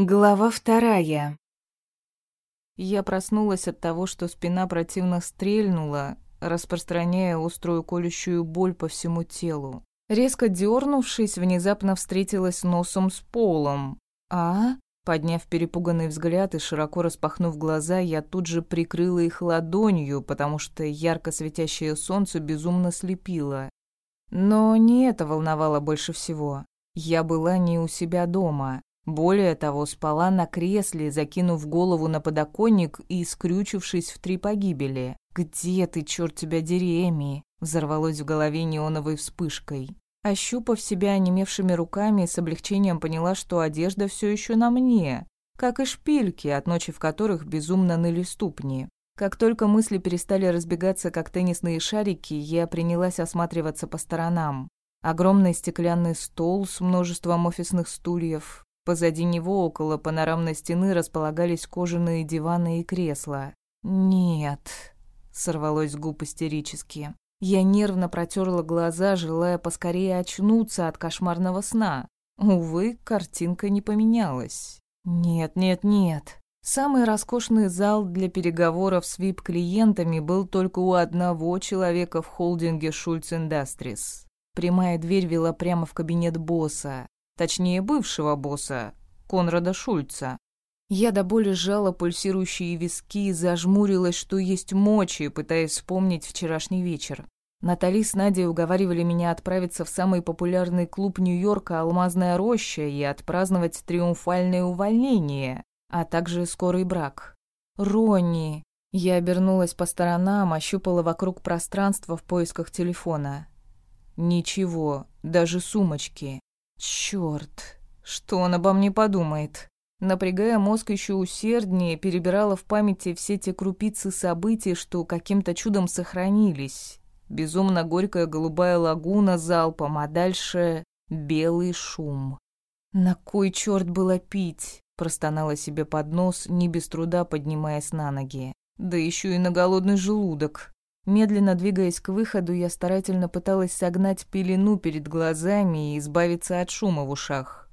Глава вторая. Я проснулась от того, что спина противно стрельнула, распространяя острую колющую боль по всему телу. Резко дернувшись, внезапно встретилась носом с полом. «А?» Подняв перепуганный взгляд и широко распахнув глаза, я тут же прикрыла их ладонью, потому что ярко светящее солнце безумно слепило. Но не это волновало больше всего. Я была не у себя дома. Более того, спала на кресле, закинув голову на подоконник и скрючившись в три погибели. «Где ты, черт тебя дери, Эми?» взорвалось в голове неоновой вспышкой. Ощупав себя онемевшими руками, с облегчением поняла, что одежда все еще на мне, как и шпильки, от ночи в которых безумно ныли ступни. Как только мысли перестали разбегаться, как теннисные шарики, я принялась осматриваться по сторонам. Огромный стеклянный стол с множеством офисных стульев, Позади него, около панорамной стены, располагались кожаные диваны и кресла. «Нет», — сорвалось с губ истерически. Я нервно протерла глаза, желая поскорее очнуться от кошмарного сна. Увы, картинка не поменялась. «Нет, нет, нет». Самый роскошный зал для переговоров с VIP-клиентами был только у одного человека в холдинге Шульц Industries. Прямая дверь вела прямо в кабинет босса. Точнее, бывшего босса, Конрада Шульца. Я до боли сжала пульсирующие виски и зажмурилась, что есть мочи, пытаясь вспомнить вчерашний вечер. Натали с Надей уговаривали меня отправиться в самый популярный клуб Нью-Йорка «Алмазная роща» и отпраздновать триумфальное увольнение, а также скорый брак. «Ронни!» Я обернулась по сторонам, ощупала вокруг пространства в поисках телефона. Ничего, даже сумочки. Черт, что он обо мне подумает? Напрягая мозг еще усерднее, перебирала в памяти все те крупицы событий, что каким-то чудом сохранились. Безумно горькая голубая лагуна залпом, а дальше белый шум. «На кой черт было пить?» – простонала себе под нос, не без труда поднимаясь на ноги. «Да еще и на голодный желудок». Медленно двигаясь к выходу, я старательно пыталась согнать пелену перед глазами и избавиться от шума в ушах.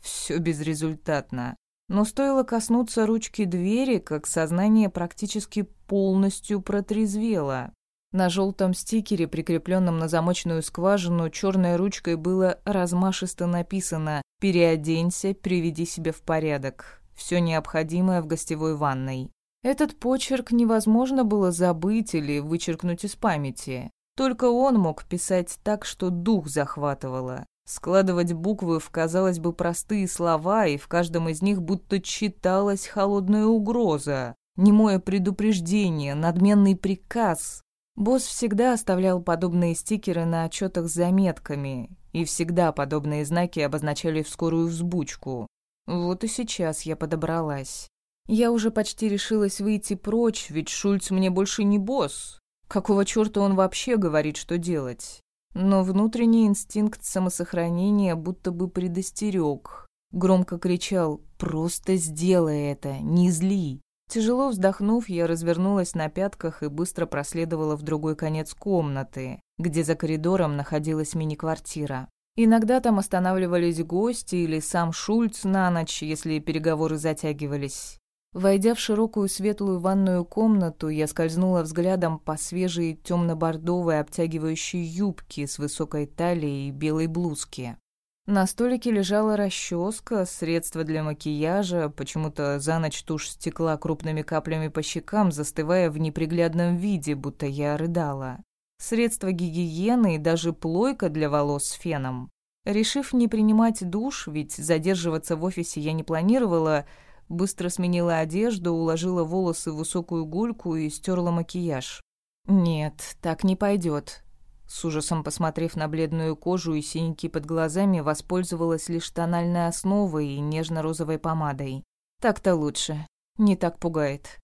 Все безрезультатно. Но стоило коснуться ручки двери, как сознание практически полностью протрезвело. На желтом стикере, прикрепленном на замочную скважину, черной ручкой было размашисто написано «Переоденься, приведи себя в порядок. Все необходимое в гостевой ванной». Этот почерк невозможно было забыть или вычеркнуть из памяти. Только он мог писать так, что дух захватывало. Складывать буквы в, казалось бы, простые слова, и в каждом из них будто читалась холодная угроза, немое предупреждение, надменный приказ. Босс всегда оставлял подобные стикеры на отчетах с заметками, и всегда подобные знаки обозначали вскорую взбучку. Вот и сейчас я подобралась. Я уже почти решилась выйти прочь, ведь Шульц мне больше не босс. Какого чёрта он вообще говорит, что делать? Но внутренний инстинкт самосохранения будто бы предостерег. Громко кричал «Просто сделай это, не зли!» Тяжело вздохнув, я развернулась на пятках и быстро проследовала в другой конец комнаты, где за коридором находилась мини-квартира. Иногда там останавливались гости или сам Шульц на ночь, если переговоры затягивались. Войдя в широкую светлую ванную комнату, я скользнула взглядом по свежей темно-бордовой обтягивающей юбке с высокой талией и белой блузке. На столике лежала расческа, средство для макияжа, почему-то за ночь тушь стекла крупными каплями по щекам, застывая в неприглядном виде, будто я рыдала. Средство гигиены и даже плойка для волос с феном. Решив не принимать душ, ведь задерживаться в офисе я не планировала, Быстро сменила одежду, уложила волосы в высокую гульку и стерла макияж. «Нет, так не пойдет. С ужасом посмотрев на бледную кожу и синяки под глазами, воспользовалась лишь тональной основой и нежно-розовой помадой. Так-то лучше. Не так пугает.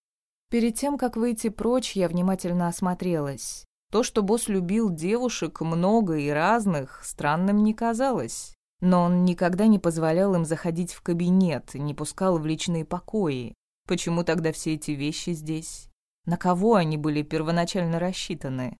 Перед тем, как выйти прочь, я внимательно осмотрелась. То, что босс любил девушек много и разных, странным не казалось. Но он никогда не позволял им заходить в кабинет, не пускал в личные покои. Почему тогда все эти вещи здесь? На кого они были первоначально рассчитаны?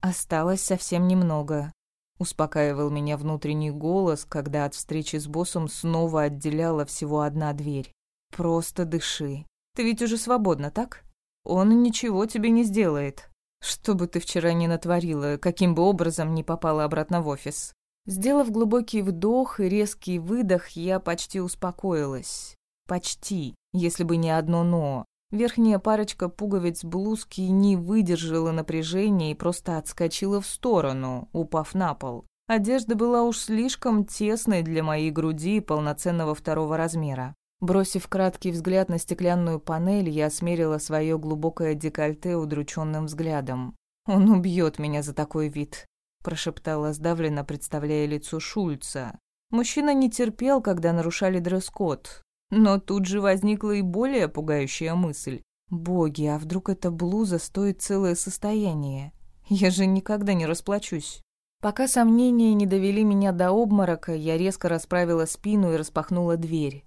Осталось совсем немного. успокаивал меня внутренний голос, когда от встречи с боссом снова отделяла всего одна дверь. Просто дыши. Ты ведь уже свободна, так? Он ничего тебе не сделает. Что бы ты вчера ни натворила, каким бы образом ни попала обратно в офис. Сделав глубокий вдох и резкий выдох, я почти успокоилась. Почти, если бы не одно «но». Верхняя парочка пуговиц блузки не выдержала напряжения и просто отскочила в сторону, упав на пол. Одежда была уж слишком тесной для моей груди полноценного второго размера. Бросив краткий взгляд на стеклянную панель, я осмерила свое глубокое декольте удрученным взглядом. «Он убьет меня за такой вид», – прошептала сдавленно, представляя лицо Шульца. Мужчина не терпел, когда нарушали дресс-код, но тут же возникла и более пугающая мысль. «Боги, а вдруг эта блуза стоит целое состояние? Я же никогда не расплачусь». Пока сомнения не довели меня до обморока, я резко расправила спину и распахнула дверь.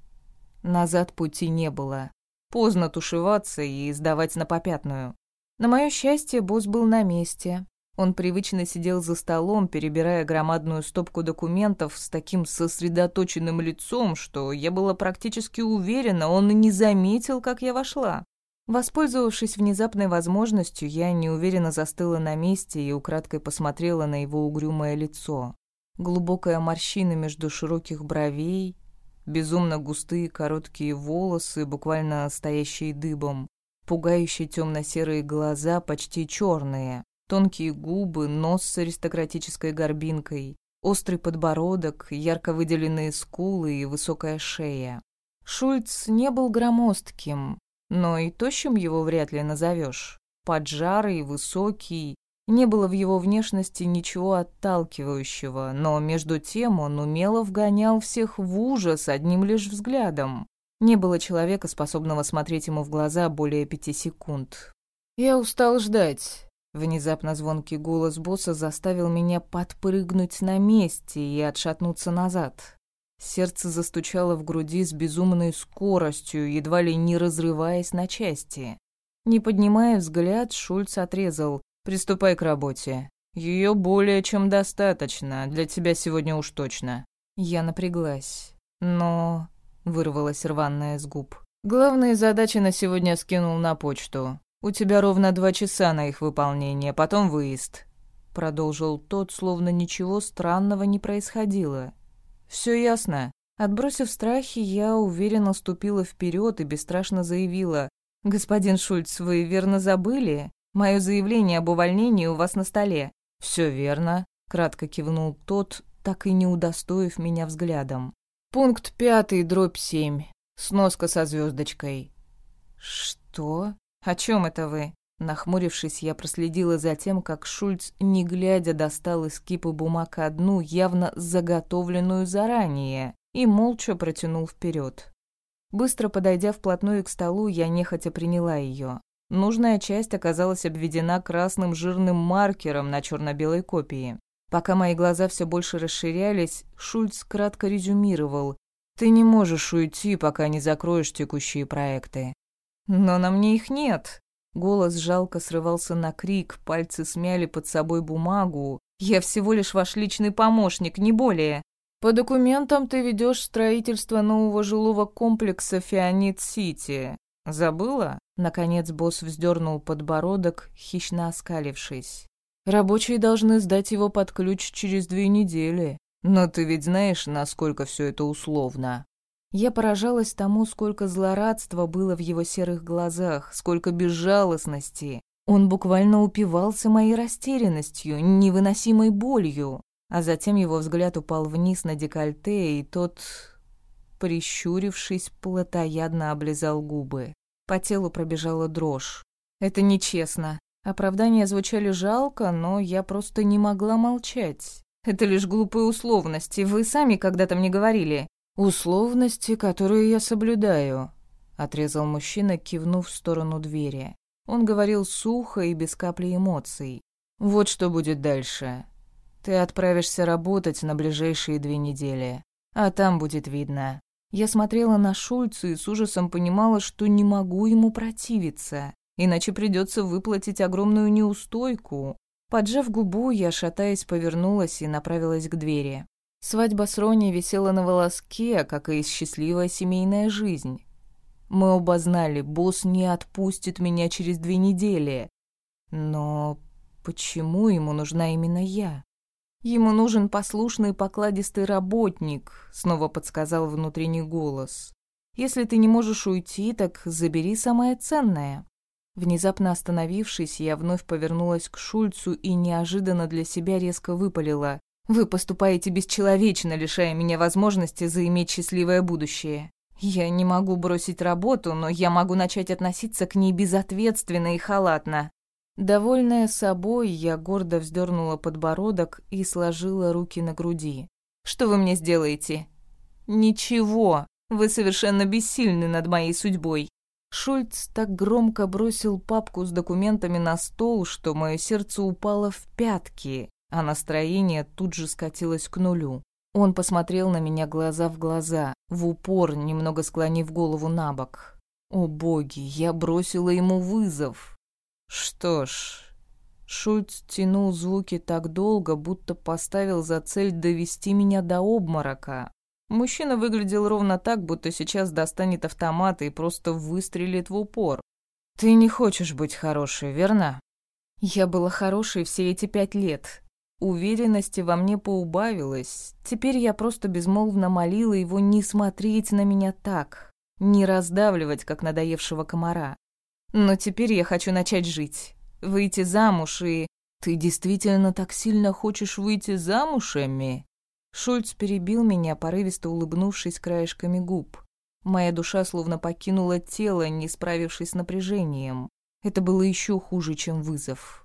Назад пути не было. Поздно тушеваться и сдавать на попятную. На мое счастье, босс был на месте. Он привычно сидел за столом, перебирая громадную стопку документов с таким сосредоточенным лицом, что я была практически уверена, он и не заметил, как я вошла. Воспользовавшись внезапной возможностью, я неуверенно застыла на месте и украдкой посмотрела на его угрюмое лицо. Глубокая морщина между широких бровей, безумно густые короткие волосы, буквально стоящие дыбом, пугающие темно-серые глаза, почти черные, Тонкие губы, нос с аристократической горбинкой, острый подбородок, ярко выделенные скулы и высокая шея. Шульц не был громоздким, но и тощим его вряд ли назовешь. Поджарый, высокий, не было в его внешности ничего отталкивающего, но между тем он умело вгонял всех в ужас одним лишь взглядом. Не было человека, способного смотреть ему в глаза более пяти секунд. «Я устал ждать», Внезапно звонкий голос босса заставил меня подпрыгнуть на месте и отшатнуться назад. Сердце застучало в груди с безумной скоростью, едва ли не разрываясь на части. Не поднимая взгляд, Шульц отрезал. «Приступай к работе. Ее более чем достаточно, для тебя сегодня уж точно». Я напряглась. «Но...» — вырвалась рваная с губ. «Главные задачи на сегодня скинул на почту. «У тебя ровно два часа на их выполнение, потом выезд», — продолжил тот, словно ничего странного не происходило. «Все ясно». Отбросив страхи, я уверенно ступила вперед и бесстрашно заявила. «Господин Шульц, вы верно забыли? Мое заявление об увольнении у вас на столе». «Все верно», — кратко кивнул тот, так и не удостоив меня взглядом. «Пункт пятый, дробь семь. Сноска со звездочкой». «Что?» «О чем это вы?» Нахмурившись, я проследила за тем, как Шульц, не глядя, достал из кипы бумаг одну, явно заготовленную заранее, и молча протянул вперед. Быстро подойдя вплотную к столу, я нехотя приняла ее. Нужная часть оказалась обведена красным жирным маркером на черно-белой копии. Пока мои глаза все больше расширялись, Шульц кратко резюмировал. «Ты не можешь уйти, пока не закроешь текущие проекты. Но на мне их нет. Голос жалко срывался на крик, пальцы смяли под собой бумагу. Я всего лишь ваш личный помощник, не более. По документам ты ведешь строительство нового жилого комплекса Фианит-Сити. Забыла? Наконец босс вздернул подбородок, хищно оскалившись. Рабочие должны сдать его под ключ через две недели. Но ты ведь знаешь, насколько все это условно. Я поражалась тому, сколько злорадства было в его серых глазах, сколько безжалостности. Он буквально упивался моей растерянностью, невыносимой болью. А затем его взгляд упал вниз на декольте, и тот, прищурившись, плотоядно облизал губы. По телу пробежала дрожь. «Это нечестно». Оправдания звучали жалко, но я просто не могла молчать. «Это лишь глупые условности, вы сами когда-то мне говорили. «Условности, которые я соблюдаю», — отрезал мужчина, кивнув в сторону двери. Он говорил сухо и без капли эмоций. «Вот что будет дальше. Ты отправишься работать на ближайшие две недели, а там будет видно». Я смотрела на Шульца и с ужасом понимала, что не могу ему противиться, иначе придется выплатить огромную неустойку. Поджав губу, я, шатаясь, повернулась и направилась к двери. Свадьба с Рони висела на волоске, как и счастливая семейная жизнь. Мы оба знали, босс не отпустит меня через две недели. Но почему ему нужна именно я? Ему нужен послушный покладистый работник, снова подсказал внутренний голос. Если ты не можешь уйти, так забери самое ценное. Внезапно остановившись, я вновь повернулась к Шульцу и неожиданно для себя резко выпалила. «Вы поступаете бесчеловечно, лишая меня возможности заиметь счастливое будущее. Я не могу бросить работу, но я могу начать относиться к ней безответственно и халатно». Довольная собой, я гордо вздернула подбородок и сложила руки на груди. «Что вы мне сделаете?» «Ничего. Вы совершенно бессильны над моей судьбой. Шульц так громко бросил папку с документами на стол, что мое сердце упало в пятки, а настроение тут же скатилось к нулю. Он посмотрел на меня глаза в глаза, в упор, немного склонив голову на бок. О боги, я бросила ему вызов. Что ж... Шульц тянул звуки так долго, будто поставил за цель довести меня до обморока, Мужчина выглядел ровно так, будто сейчас достанет автомат и просто выстрелит в упор. «Ты не хочешь быть хорошей, верно?» Я была хорошей все эти пять лет. Уверенности во мне поубавилось. Теперь я просто безмолвно молила его не смотреть на меня так, не раздавливать, как надоевшего комара. Но теперь я хочу начать жить, выйти замуж и... Ты действительно так сильно хочешь выйти замуж, Эмми? Шульц перебил меня, порывисто улыбнувшись краешками губ. Моя душа словно покинула тело, не справившись с напряжением. Это было еще хуже, чем вызов.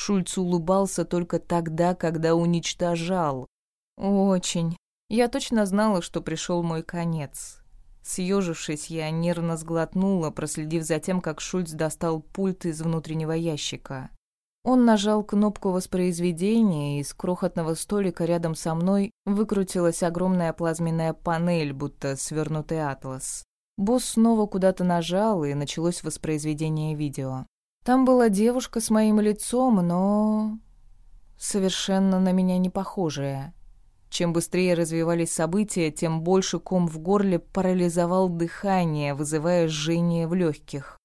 Шульц улыбался только тогда, когда уничтожал. Очень. Я точно знала, что пришел мой конец. Съежившись, я нервно сглотнула, проследив за тем, как Шульц достал пульт из внутреннего ящика. Он нажал кнопку воспроизведения, и из крохотного столика рядом со мной выкрутилась огромная плазменная панель, будто свернутый атлас. Босс снова куда-то нажал, и началось воспроизведение видео. Там была девушка с моим лицом, но... совершенно на меня не похожая. Чем быстрее развивались события, тем больше ком в горле парализовал дыхание, вызывая жжение в легких.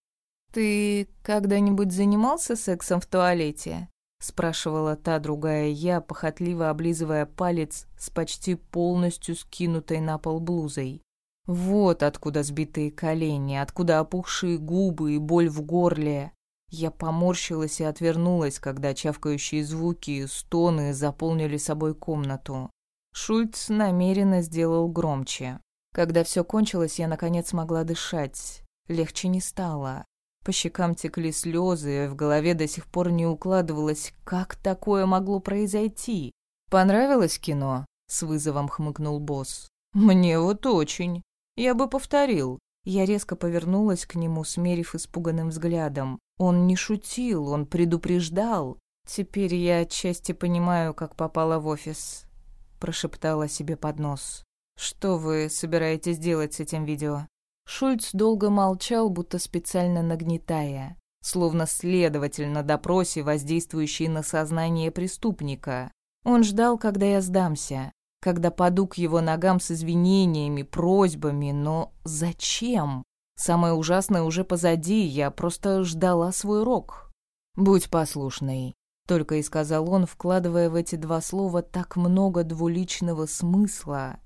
«Ты когда-нибудь занимался сексом в туалете?» — спрашивала та другая я, похотливо облизывая палец с почти полностью скинутой на пол блузой. Вот откуда сбитые колени, откуда опухшие губы и боль в горле. Я поморщилась и отвернулась, когда чавкающие звуки и стоны заполнили собой комнату. Шульц намеренно сделал громче. Когда все кончилось, я наконец могла дышать. Легче не стало. По щекам текли слезы, в голове до сих пор не укладывалось, как такое могло произойти. «Понравилось кино?» — с вызовом хмыкнул босс. «Мне вот очень. Я бы повторил». Я резко повернулась к нему, смерив испуганным взглядом. Он не шутил, он предупреждал. «Теперь я отчасти понимаю, как попала в офис», — прошептала себе под нос. «Что вы собираетесь делать с этим видео?» Шульц долго молчал, будто специально нагнетая, словно следователь на допросе, воздействующий на сознание преступника. Он ждал, когда я сдамся, когда паду к его ногам с извинениями, просьбами, но зачем? Самое ужасное уже позади, я просто ждала свой рок. «Будь послушной», — только и сказал он, вкладывая в эти два слова так много двуличного смысла,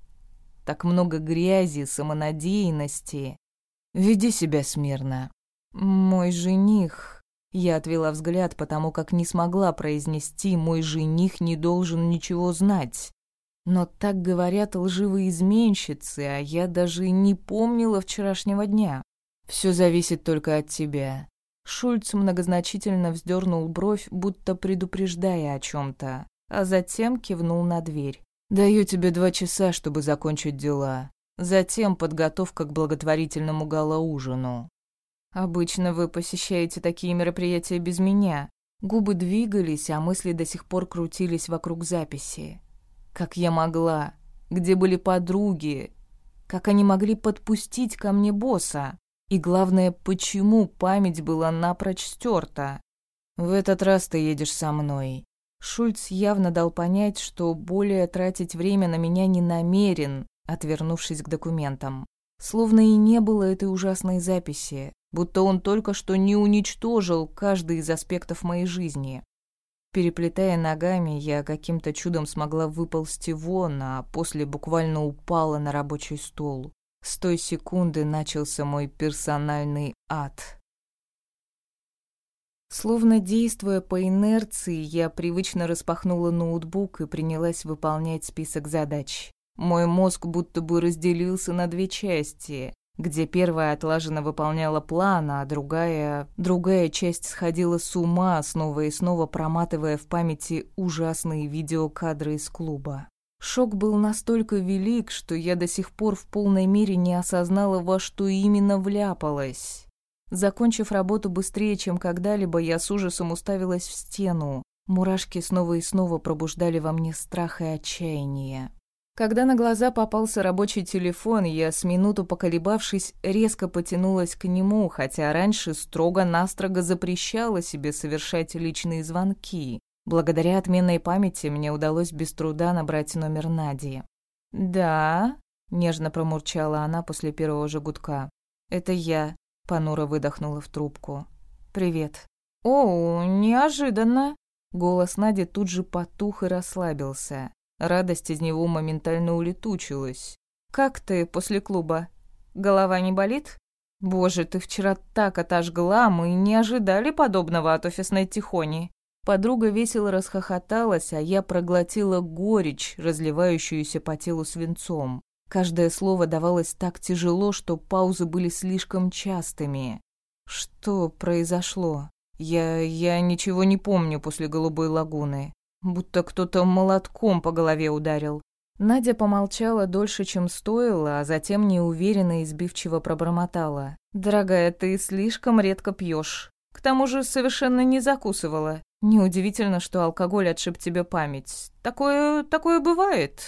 так много грязи, самонадеянности. Веди себя смирно. Мой жених... Я отвела взгляд, потому как не смогла произнести «мой жених не должен ничего знать». Но так говорят лживые изменщицы, а я даже не помнила вчерашнего дня. Все зависит только от тебя. Шульц многозначительно вздернул бровь, будто предупреждая о чем-то, а затем кивнул на дверь. Даю тебе два часа, чтобы закончить дела. Затем подготовка к благотворительному галаужину. Обычно вы посещаете такие мероприятия без меня. Губы двигались, а мысли до сих пор крутились вокруг записи. Как я могла? Где были подруги? Как они могли подпустить ко мне босса? И главное, почему память была напрочь стерта? В этот раз ты едешь со мной. Шульц явно дал понять, что более тратить время на меня не намерен, отвернувшись к документам. Словно и не было этой ужасной записи, будто он только что не уничтожил каждый из аспектов моей жизни. Переплетая ногами, я каким-то чудом смогла выползти вон, а после буквально упала на рабочий стол. С той секунды начался мой персональный ад. Словно действуя по инерции, я привычно распахнула ноутбук и принялась выполнять список задач. Мой мозг будто бы разделился на две части, где первая отлаженно выполняла план, а другая... Другая часть сходила с ума, снова и снова проматывая в памяти ужасные видеокадры из клуба. Шок был настолько велик, что я до сих пор в полной мере не осознала, во что именно вляпалась. Закончив работу быстрее, чем когда-либо, я с ужасом уставилась в стену. Мурашки снова и снова пробуждали во мне страх и отчаяние. Когда на глаза попался рабочий телефон, я, с минуту поколебавшись, резко потянулась к нему, хотя раньше строго-настрого запрещала себе совершать личные звонки. Благодаря отменной памяти мне удалось без труда набрать номер Нади. «Да», — нежно промурчала она после первого же гудка. «Это я», — понуро выдохнула в трубку. «Привет». «О, неожиданно». Голос Нади тут же потух и расслабился. Радость из него моментально улетучилась. «Как ты после клуба? Голова не болит?» «Боже, ты вчера так отожгла, мы не ожидали подобного от офисной тихони». Подруга весело расхохоталась, а я проглотила горечь, разливающуюся по телу свинцом. Каждое слово давалось так тяжело, что паузы были слишком частыми. Что произошло? Я... я ничего не помню после «Голубой лагуны» будто кто-то молотком по голове ударил. Надя помолчала дольше, чем стоило, а затем неуверенно и сбивчиво пробормотала. «Дорогая, ты слишком редко пьешь. К тому же совершенно не закусывала. Неудивительно, что алкоголь отшиб тебе память. Такое... такое бывает.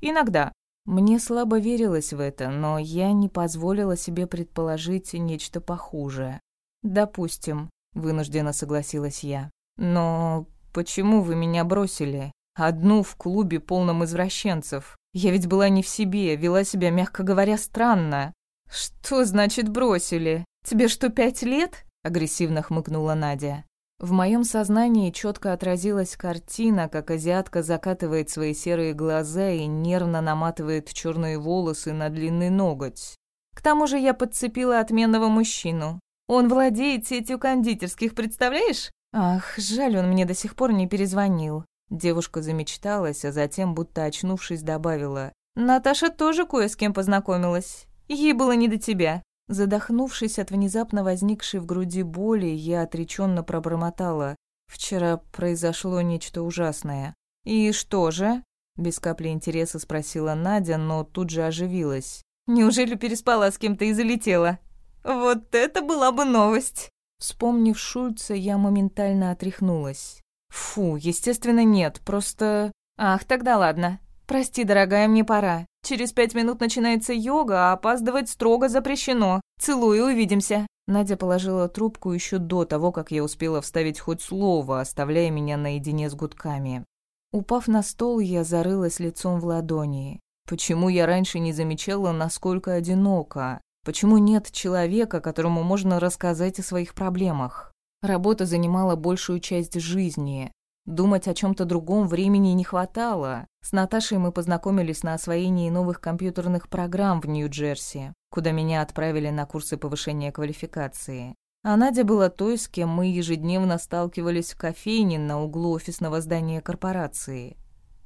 Иногда». Мне слабо верилось в это, но я не позволила себе предположить нечто похуже. «Допустим», — вынужденно согласилась я. «Но «Почему вы меня бросили? Одну в клубе, полном извращенцев. Я ведь была не в себе, вела себя, мягко говоря, странно». «Что значит бросили? Тебе что, пять лет?» — агрессивно хмыкнула Надя. В моем сознании четко отразилась картина, как азиатка закатывает свои серые глаза и нервно наматывает черные волосы на длинный ноготь. К тому же я подцепила отменного мужчину. Он владеет сетью кондитерских, представляешь? Ах, жаль, он мне до сих пор не перезвонил. Девушка замечталась, а затем, будто очнувшись, добавила. «Наташа тоже кое с кем познакомилась. Ей было не до тебя». Задохнувшись от внезапно возникшей в груди боли, я отреченно пробормотала. «Вчера произошло нечто ужасное». «И что же?» Без капли интереса спросила Надя, но тут же оживилась. «Неужели переспала с кем-то и залетела? Вот это была бы новость!» Вспомнив Шульца, я моментально отряхнулась. Фу, естественно, нет, просто... Ах, тогда ладно. Прости, дорогая, мне пора. Через пять минут начинается йога, а опаздывать строго запрещено. Целую, увидимся. Надя положила трубку еще до того, как я успела вставить хоть слово, оставляя меня наедине с гудками. Упав на стол, я зарылась лицом в ладони. Почему я раньше не замечала, насколько одиноко? Почему нет человека, которому можно рассказать о своих проблемах? Работа занимала большую часть жизни. Думать о чем то другом времени не хватало. С Наташей мы познакомились на освоении новых компьютерных программ в Нью-Джерси, куда меня отправили на курсы повышения квалификации. А Надя была той, с кем мы ежедневно сталкивались в кофейне на углу офисного здания корпорации.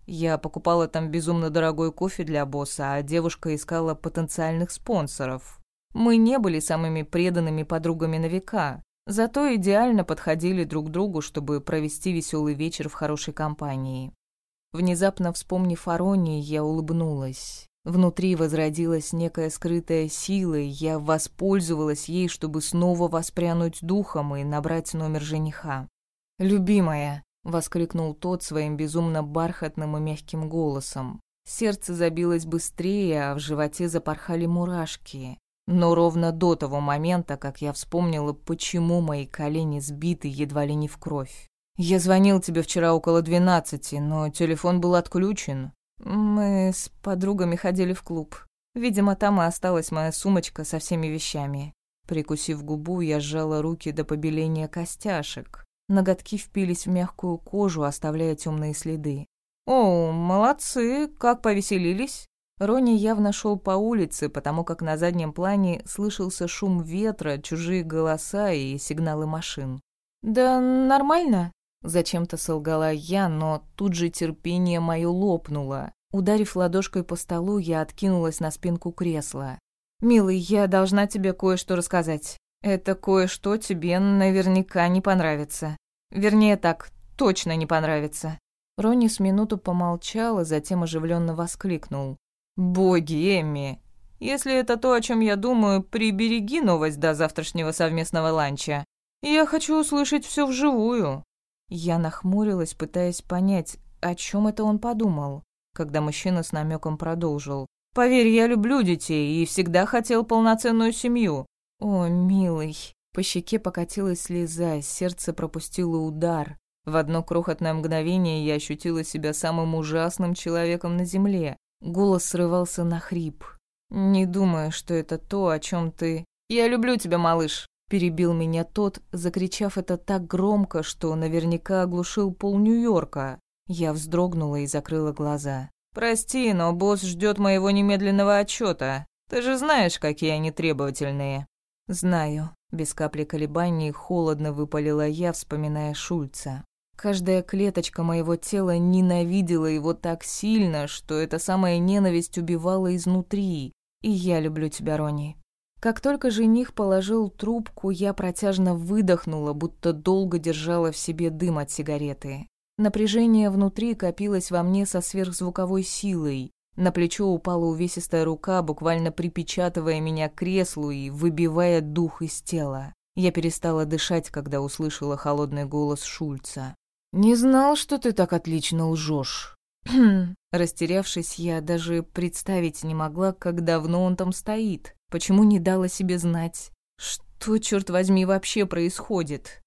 Я покупала там безумно дорогой кофе для босса, а девушка искала потенциальных спонсоров. Мы не были самыми преданными подругами на века, зато идеально подходили друг другу, чтобы провести веселый вечер в хорошей компании. Внезапно вспомнив о Роне, я улыбнулась. Внутри возродилась некая скрытая сила, и я воспользовалась ей, чтобы снова воспрянуть духом и набрать номер жениха. «Любимая!» — воскликнул тот своим безумно бархатным и мягким голосом. Сердце забилось быстрее, а в животе запорхали мурашки. Но ровно до того момента, как я вспомнила, почему мои колени сбиты едва ли не в кровь. Я звонил тебе вчера около двенадцати, но телефон был отключен. Мы с подругами ходили в клуб. Видимо, там и осталась моя сумочка со всеми вещами. Прикусив губу, я сжала руки до побеления костяшек. Ноготки впились в мягкую кожу, оставляя темные следы. «О, молодцы! Как повеселились?» Рони явно шел по улице, потому как на заднем плане слышался шум ветра, чужие голоса и сигналы машин. «Да нормально», — зачем-то солгала я, но тут же терпение мое лопнуло. Ударив ладошкой по столу, я откинулась на спинку кресла. «Милый, я должна тебе кое-что рассказать. Это кое-что тебе наверняка не понравится. Вернее так, точно не понравится». Рони с минуту помолчал, а затем оживленно воскликнул. «Боги, Эмми, если это то, о чем я думаю, прибереги новость до завтрашнего совместного ланча. Я хочу услышать все вживую». Я нахмурилась, пытаясь понять, о чем это он подумал, когда мужчина с намеком продолжил. «Поверь, я люблю детей и всегда хотел полноценную семью». «О, милый». По щеке покатилась слеза, сердце пропустило удар. В одно крохотное мгновение я ощутила себя самым ужасным человеком на земле. Голос срывался на хрип. «Не думаю, что это то, о чем ты...» «Я люблю тебя, малыш!» Перебил меня тот, закричав это так громко, что наверняка оглушил пол Нью-Йорка. Я вздрогнула и закрыла глаза. «Прости, но босс ждет моего немедленного отчета. Ты же знаешь, какие они требовательные». «Знаю». Без капли колебаний холодно выпалила я, вспоминая Шульца. Каждая клеточка моего тела ненавидела его так сильно, что эта самая ненависть убивала изнутри. И я люблю тебя, Рони. Как только жених положил трубку, я протяжно выдохнула, будто долго держала в себе дым от сигареты. Напряжение внутри копилось во мне со сверхзвуковой силой. На плечо упала увесистая рука, буквально припечатывая меня к креслу и выбивая дух из тела. Я перестала дышать, когда услышала холодный голос Шульца. «Не знал, что ты так отлично лжешь». Растерявшись, я даже представить не могла, как давно он там стоит. Почему не дала себе знать? Что, черт возьми, вообще происходит?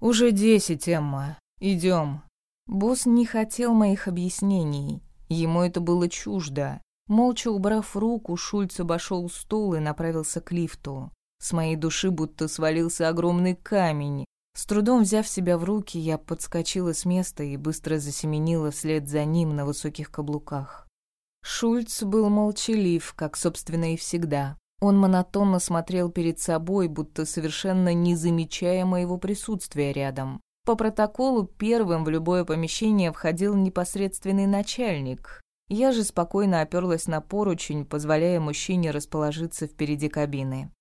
«Уже десять, Эмма. Идем. Босс не хотел моих объяснений. Ему это было чуждо. Молча убрав руку, Шульц обошел стол и направился к лифту. С моей души будто свалился огромный камень, с трудом взяв себя в руки, я подскочила с места и быстро засеменила вслед за ним на высоких каблуках. Шульц был молчалив, как, собственно, и всегда. Он монотонно смотрел перед собой, будто совершенно не замечая моего присутствия рядом. По протоколу первым в любое помещение входил непосредственный начальник. Я же спокойно оперлась на поручень, позволяя мужчине расположиться впереди кабины.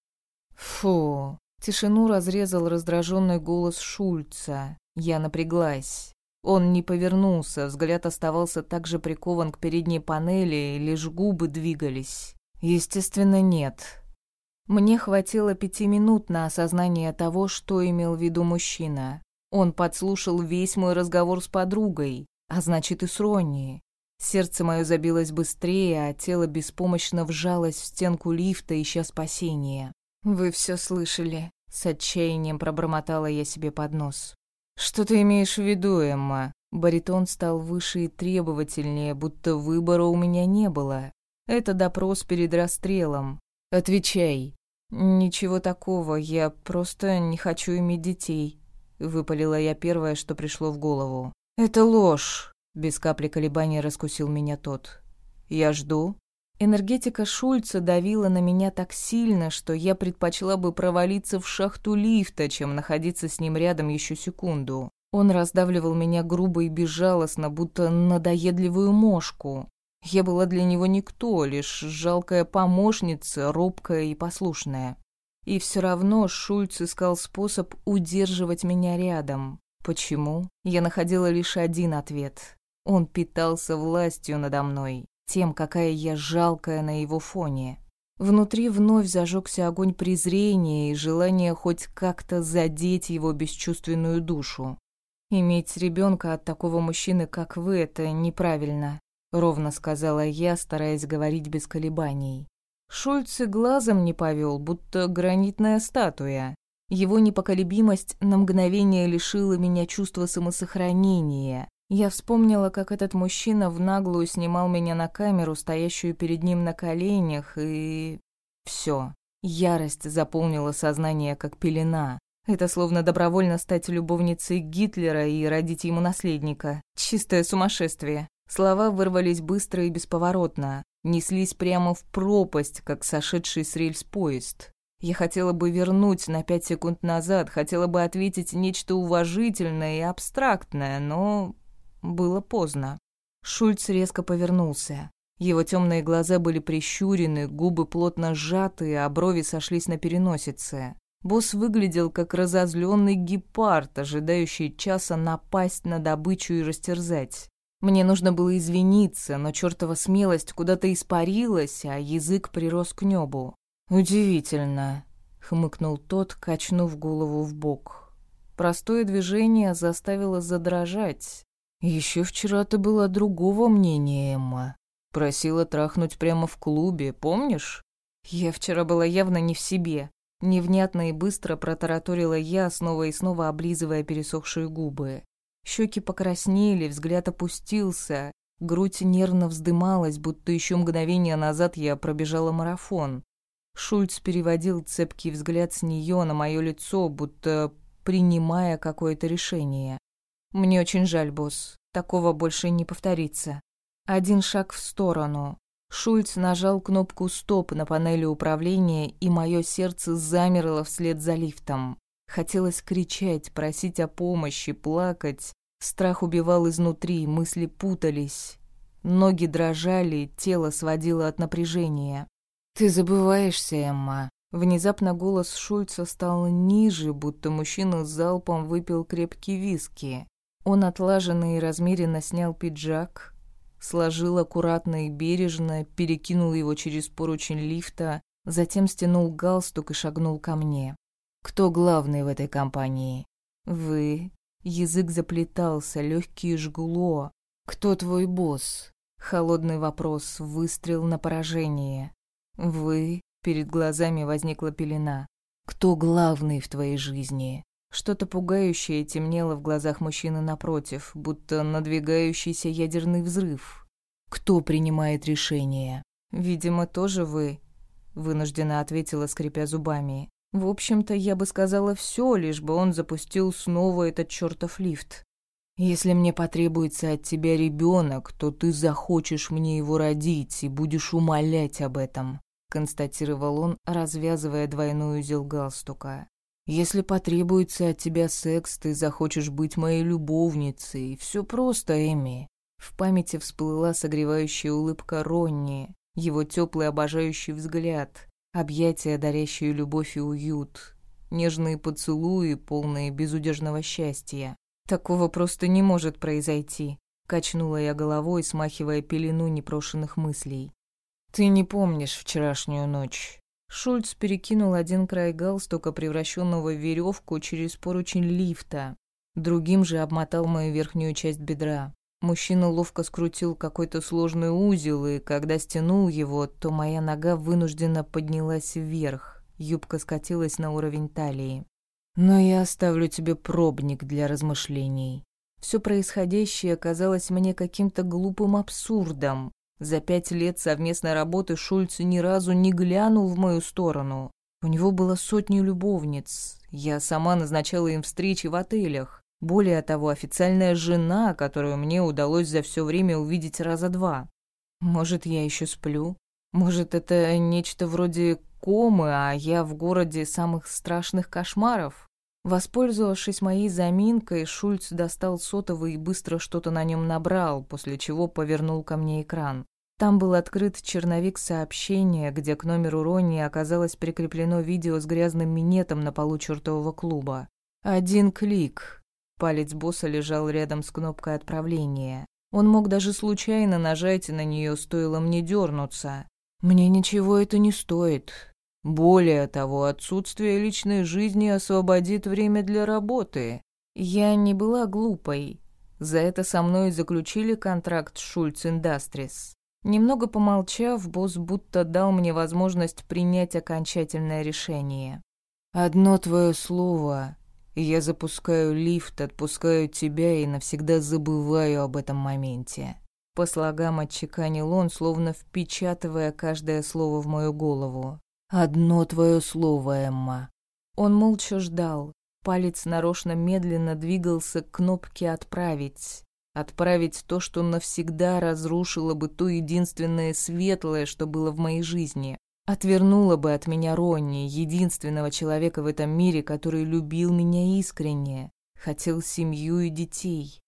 Фу, Тишину разрезал раздраженный голос Шульца. Я напряглась. Он не повернулся, взгляд оставался так же прикован к передней панели, лишь губы двигались. Естественно, нет. Мне хватило пяти минут на осознание того, что имел в виду мужчина. Он подслушал весь мой разговор с подругой, а значит и с Ронни. Сердце мое забилось быстрее, а тело беспомощно вжалось в стенку лифта, ища спасения. «Вы все слышали», — с отчаянием пробормотала я себе под нос. «Что ты имеешь в виду, Эмма?» Баритон стал выше и требовательнее, будто выбора у меня не было. Это допрос перед расстрелом. «Отвечай». «Ничего такого, я просто не хочу иметь детей», — выпалила я первое, что пришло в голову. «Это ложь», — без капли колебания раскусил меня тот. «Я жду». Энергетика Шульца давила на меня так сильно, что я предпочла бы провалиться в шахту лифта, чем находиться с ним рядом еще секунду. Он раздавливал меня грубо и безжалостно, будто надоедливую мошку. Я была для него никто, лишь жалкая помощница, робкая и послушная. И все равно Шульц искал способ удерживать меня рядом. Почему? Я находила лишь один ответ. Он питался властью надо мной тем, какая я жалкая на его фоне. Внутри вновь зажегся огонь презрения и желания хоть как-то задеть его бесчувственную душу. «Иметь ребенка от такого мужчины, как вы, это неправильно», — ровно сказала я, стараясь говорить без колебаний. Шульц и глазом не повел, будто гранитная статуя. Его непоколебимость на мгновение лишила меня чувства самосохранения. Я вспомнила, как этот мужчина в наглую снимал меня на камеру, стоящую перед ним на коленях, и... все. Ярость заполнила сознание, как пелена. Это словно добровольно стать любовницей Гитлера и родить ему наследника. Чистое сумасшествие. Слова вырвались быстро и бесповоротно, неслись прямо в пропасть, как сошедший с рельс поезд. Я хотела бы вернуть на пять секунд назад, хотела бы ответить нечто уважительное и абстрактное, но было поздно. Шульц резко повернулся. Его темные глаза были прищурены, губы плотно сжаты, а брови сошлись на переносице. Босс выглядел как разозленный гепард, ожидающий часа напасть на добычу и растерзать. Мне нужно было извиниться, но чертова смелость куда-то испарилась, а язык прирос к небу. «Удивительно», — хмыкнул тот, качнув голову в бок. Простое движение заставило задрожать. Еще вчера ты была другого мнения, Эмма. Просила трахнуть прямо в клубе, помнишь? Я вчера была явно не в себе. Невнятно и быстро протараторила я, снова и снова облизывая пересохшие губы. Щеки покраснели, взгляд опустился, грудь нервно вздымалась, будто еще мгновение назад я пробежала марафон. Шульц переводил цепкий взгляд с нее на мое лицо, будто принимая какое-то решение. «Мне очень жаль, босс. Такого больше не повторится». Один шаг в сторону. Шульц нажал кнопку «Стоп» на панели управления, и мое сердце замерло вслед за лифтом. Хотелось кричать, просить о помощи, плакать. Страх убивал изнутри, мысли путались. Ноги дрожали, тело сводило от напряжения. «Ты забываешься, Эмма». Внезапно голос Шульца стал ниже, будто мужчина залпом выпил крепкий виски. Он отлаженно и размеренно снял пиджак, сложил аккуратно и бережно, перекинул его через поручень лифта, затем стянул галстук и шагнул ко мне. «Кто главный в этой компании?» «Вы». Язык заплетался, легкие жгло. «Кто твой босс?» Холодный вопрос, выстрел на поражение. «Вы...» — перед глазами возникла пелена. «Кто главный в твоей жизни?» Что-то пугающее темнело в глазах мужчины напротив, будто надвигающийся ядерный взрыв. «Кто принимает решение?» «Видимо, тоже вы», — вынужденно ответила, скрипя зубами. «В общем-то, я бы сказала все, лишь бы он запустил снова этот чертов лифт. Если мне потребуется от тебя ребенок, то ты захочешь мне его родить и будешь умолять об этом констатировал он, развязывая двойной узел галстука. Если потребуется от тебя секс, ты захочешь быть моей любовницей. Все просто, Эми. В памяти всплыла согревающая улыбка Ронни, его теплый обожающий взгляд, объятия, дарящие любовь и уют, нежные поцелуи, полные безудержного счастья. Такого просто не может произойти. Качнула я головой, смахивая пелену непрошенных мыслей. «Ты не помнишь вчерашнюю ночь». Шульц перекинул один край галстука, превращенного в веревку, через поручень лифта. Другим же обмотал мою верхнюю часть бедра. Мужчина ловко скрутил какой-то сложный узел, и когда стянул его, то моя нога вынужденно поднялась вверх. Юбка скатилась на уровень талии. Но я оставлю тебе пробник для размышлений. Все происходящее казалось мне каким-то глупым абсурдом. За пять лет совместной работы Шульц ни разу не глянул в мою сторону. У него было сотни любовниц. Я сама назначала им встречи в отелях. Более того, официальная жена, которую мне удалось за все время увидеть раза два. Может, я еще сплю? Может, это нечто вроде комы, а я в городе самых страшных кошмаров? Воспользовавшись моей заминкой, Шульц достал сотовый и быстро что-то на нем набрал, после чего повернул ко мне экран. Там был открыт черновик сообщения, где к номеру Ронни оказалось прикреплено видео с грязным минетом на полу чертового клуба. Один клик. Палец босса лежал рядом с кнопкой отправления. Он мог даже случайно нажать на нее, стоило мне дернуться. Мне ничего это не стоит. Более того, отсутствие личной жизни освободит время для работы. Я не была глупой. За это со мной заключили контракт Шульц Индастрис. Немного помолчав, босс будто дал мне возможность принять окончательное решение. Одно твое слово, и я запускаю лифт, отпускаю тебя и навсегда забываю об этом моменте. По слогам отчеканил он, словно впечатывая каждое слово в мою голову. «Одно твое слово, Эмма». Он молча ждал. Палец нарочно медленно двигался к кнопке «Отправить». Отправить то, что навсегда разрушило бы то единственное светлое, что было в моей жизни. Отвернула бы от меня Ронни, единственного человека в этом мире, который любил меня искренне, хотел семью и детей.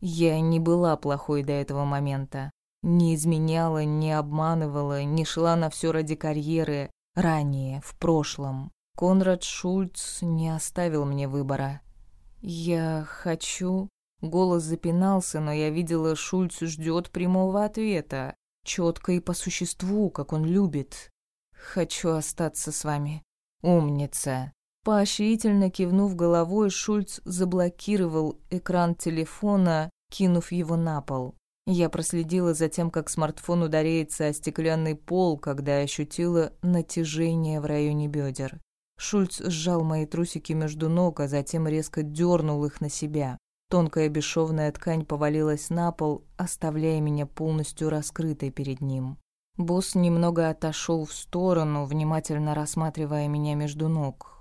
Я не была плохой до этого момента. Не изменяла, не обманывала, не шла на все ради карьеры. Ранее, в прошлом. Конрад Шульц не оставил мне выбора. «Я хочу...» Голос запинался, но я видела, Шульц ждет прямого ответа. Четко и по существу, как он любит. «Хочу остаться с вами». «Умница». Поощрительно кивнув головой, Шульц заблокировал экран телефона, кинув его на пол. Я проследила за тем, как смартфон ударяется о стеклянный пол, когда ощутила натяжение в районе бедер. Шульц сжал мои трусики между ног, а затем резко дернул их на себя. Тонкая бесшовная ткань повалилась на пол, оставляя меня полностью раскрытой перед ним. Босс немного отошел в сторону, внимательно рассматривая меня между ног.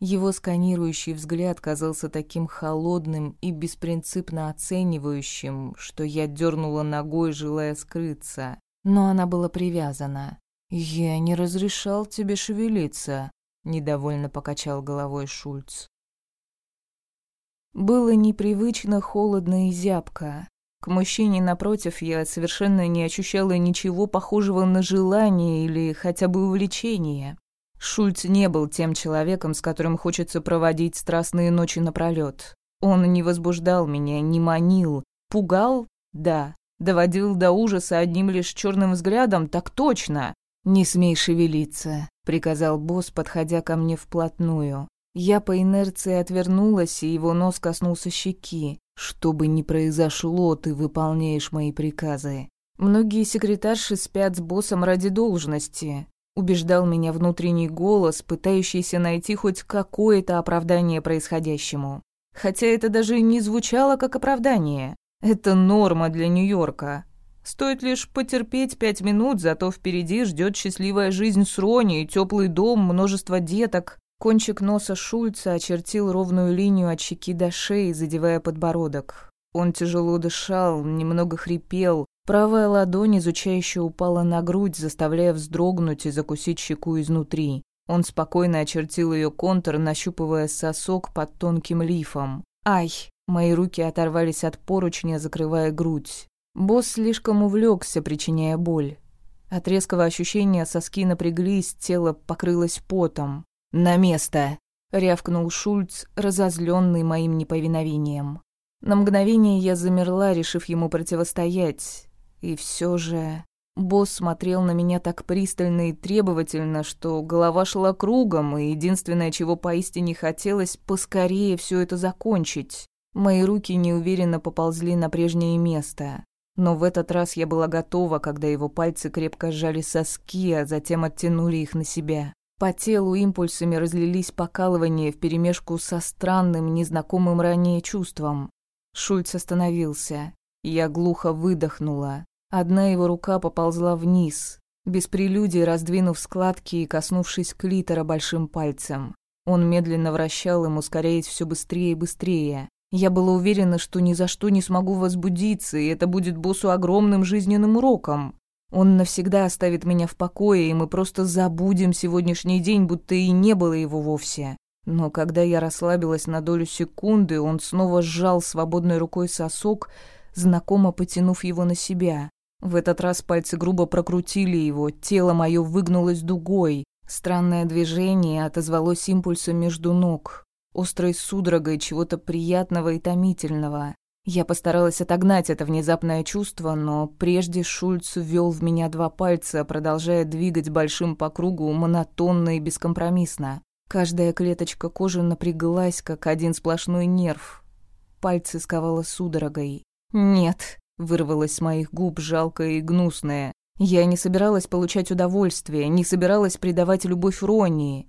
Его сканирующий взгляд казался таким холодным и беспринципно оценивающим, что я дернула ногой, желая скрыться. Но она была привязана. «Я не разрешал тебе шевелиться», — недовольно покачал головой Шульц. Было непривычно холодно и зябко. К мужчине напротив я совершенно не ощущала ничего похожего на желание или хотя бы увлечение. Шульц не был тем человеком, с которым хочется проводить страстные ночи напролёт. Он не возбуждал меня, не манил. Пугал? Да. Доводил до ужаса одним лишь черным взглядом? Так точно. «Не смей шевелиться», — приказал босс, подходя ко мне вплотную. Я по инерции отвернулась, и его нос коснулся щеки. «Что бы ни произошло, ты выполняешь мои приказы. Многие секретарши спят с боссом ради должности», — убеждал меня внутренний голос, пытающийся найти хоть какое-то оправдание происходящему. Хотя это даже не звучало как оправдание. Это норма для Нью-Йорка. Стоит лишь потерпеть пять минут, зато впереди ждет счастливая жизнь с Рони, теплый дом, множество деток. Кончик носа Шульца очертил ровную линию от щеки до шеи, задевая подбородок. Он тяжело дышал, немного хрипел. Правая ладонь изучающе упала на грудь, заставляя вздрогнуть и закусить щеку изнутри. Он спокойно очертил ее контур, нащупывая сосок под тонким лифом. «Ай!» Мои руки оторвались от поручня, закрывая грудь. Босс слишком увлекся, причиняя боль. От резкого ощущения соски напряглись, тело покрылось потом. «На место!» — рявкнул Шульц, разозленный моим неповиновением. На мгновение я замерла, решив ему противостоять. И все же... Босс смотрел на меня так пристально и требовательно, что голова шла кругом, и единственное, чего поистине хотелось, поскорее все это закончить. Мои руки неуверенно поползли на прежнее место. Но в этот раз я была готова, когда его пальцы крепко сжали соски, а затем оттянули их на себя. По телу импульсами разлились покалывания вперемешку со странным, незнакомым ранее чувством. Шульц остановился. Я глухо выдохнула. Одна его рука поползла вниз, без прелюдии раздвинув складки и коснувшись клитора большим пальцем. Он медленно вращал им, ускоряясь все быстрее и быстрее. Я была уверена, что ни за что не смогу возбудиться, и это будет боссу огромным жизненным уроком. Он навсегда оставит меня в покое, и мы просто забудем сегодняшний день, будто и не было его вовсе. Но когда я расслабилась на долю секунды, он снова сжал свободной рукой сосок, знакомо потянув его на себя. В этот раз пальцы грубо прокрутили его, тело мое выгнулось дугой. Странное движение отозвалось импульсом между ног, острой судорогой чего-то приятного и томительного. Я постаралась отогнать это внезапное чувство, но прежде Шульц ввел в меня два пальца, продолжая двигать большим по кругу монотонно и бескомпромиссно. Каждая клеточка кожи напряглась, как один сплошной нерв. Пальцы сковало судорогой. «Нет», — вырвалось с моих губ жалкое и гнусное. Я не собиралась получать удовольствие, не собиралась предавать любовь Ронни.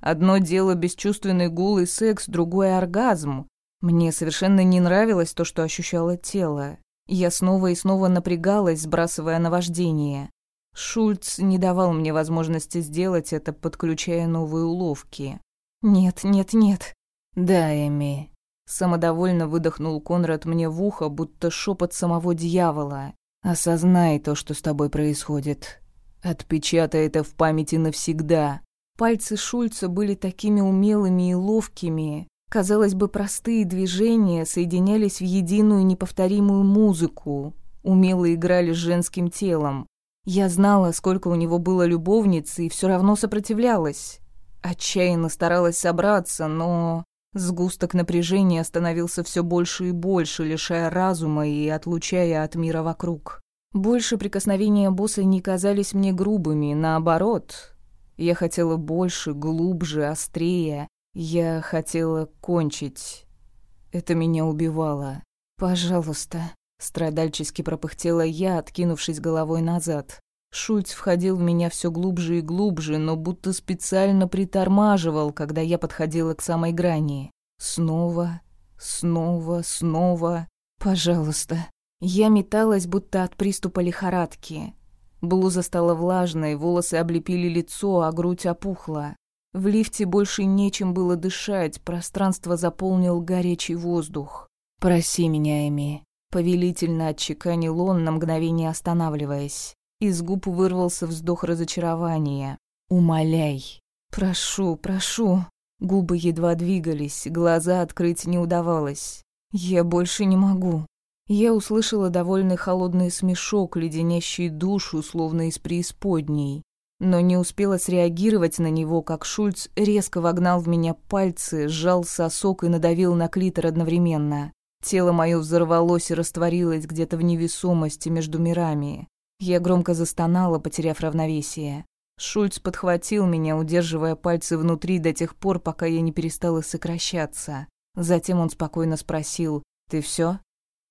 Одно дело бесчувственный гул и секс, другое оргазм. Мне совершенно не нравилось то, что ощущало тело. Я снова и снова напрягалась, сбрасывая наваждение. Шульц не давал мне возможности сделать это, подключая новые уловки. «Нет, нет, нет». «Да, Эми». Самодовольно выдохнул Конрад мне в ухо, будто шепот самого дьявола. «Осознай то, что с тобой происходит. Отпечатай это в памяти навсегда». Пальцы Шульца были такими умелыми и ловкими. Казалось бы, простые движения соединялись в единую неповторимую музыку, умело играли с женским телом. Я знала, сколько у него было любовниц, и все равно сопротивлялась. Отчаянно старалась собраться, но сгусток напряжения становился все больше и больше, лишая разума и отлучая от мира вокруг. Больше прикосновения босса не казались мне грубыми, наоборот. Я хотела больше, глубже, острее. Я хотела кончить. Это меня убивало. «Пожалуйста», — страдальчески пропыхтела я, откинувшись головой назад. Шульц входил в меня все глубже и глубже, но будто специально притормаживал, когда я подходила к самой грани. Снова, снова, снова. Пожалуйста. Я металась, будто от приступа лихорадки. Блуза стала влажной, волосы облепили лицо, а грудь опухла. В лифте больше нечем было дышать, пространство заполнил горячий воздух. «Проси меня, Эми», — повелительно отчеканил он, на мгновение останавливаясь. Из губ вырвался вздох разочарования. «Умоляй». «Прошу, прошу». Губы едва двигались, глаза открыть не удавалось. «Я больше не могу». Я услышала довольно холодный смешок, леденящий душу, словно из преисподней. Но не успела среагировать на него, как Шульц резко вогнал в меня пальцы, сжал сосок и надавил на клитор одновременно. Тело мое взорвалось и растворилось где-то в невесомости между мирами. Я громко застонала, потеряв равновесие. Шульц подхватил меня, удерживая пальцы внутри до тех пор, пока я не перестала сокращаться. Затем он спокойно спросил «Ты все?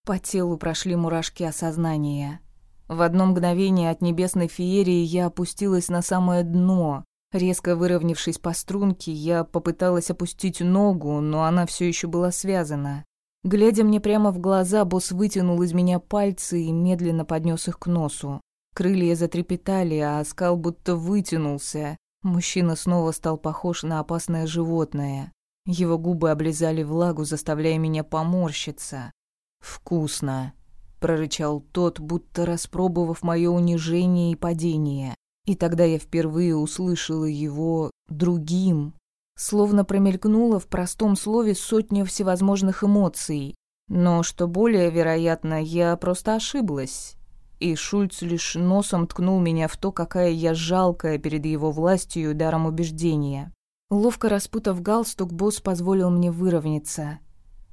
По телу прошли мурашки осознания. В одно мгновение от небесной феерии я опустилась на самое дно. Резко выровнявшись по струнке, я попыталась опустить ногу, но она все еще была связана. Глядя мне прямо в глаза, босс вытянул из меня пальцы и медленно поднес их к носу. Крылья затрепетали, а скал будто вытянулся. Мужчина снова стал похож на опасное животное. Его губы облизали влагу, заставляя меня поморщиться. «Вкусно», — прорычал тот, будто распробовав мое унижение и падение. И тогда я впервые услышала его другим, Словно промелькнуло в простом слове сотня всевозможных эмоций. Но, что более вероятно, я просто ошиблась. И Шульц лишь носом ткнул меня в то, какая я жалкая перед его властью и даром убеждения. Ловко распутав галстук, босс позволил мне выровняться.